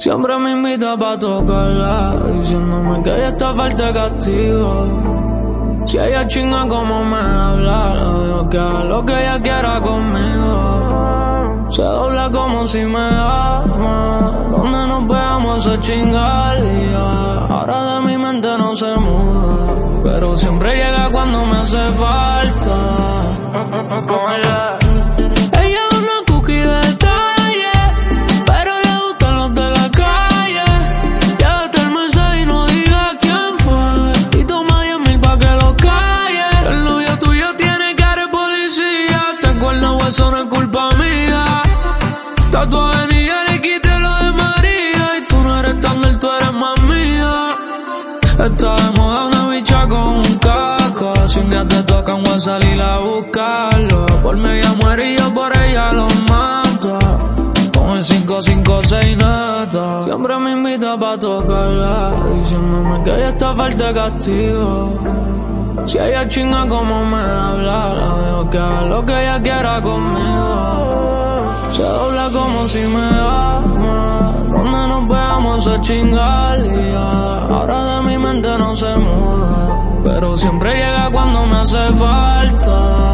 Siempre me invita pa' tocarla, diciéndome que ella está falta de castigo. Si ella chinga como me habla, lo dejo que haga lo que ella quiera conmigo. Se dobla como si me ama, donde nos veamos a chingar Ahora de mi mente no se muda, pero siempre llega cuando me hace falta. Está de moda una bicha con un caco. Si un día te tocan, voy a salir a buscarlo. Por mí ella muere y yo por ella lo mato. Con el 556 neta. Siempre me invita pa' tocarla. Diciéndome que ella está falta de castigo. Si ella chinga como me habla, la dejo que haga lo que ella quiera conmigo. Se dobla como si me ama. Donde nos veamos a chingar y. Ahora de mi mente no se muda. Pero siempre llega cuando me hace falta.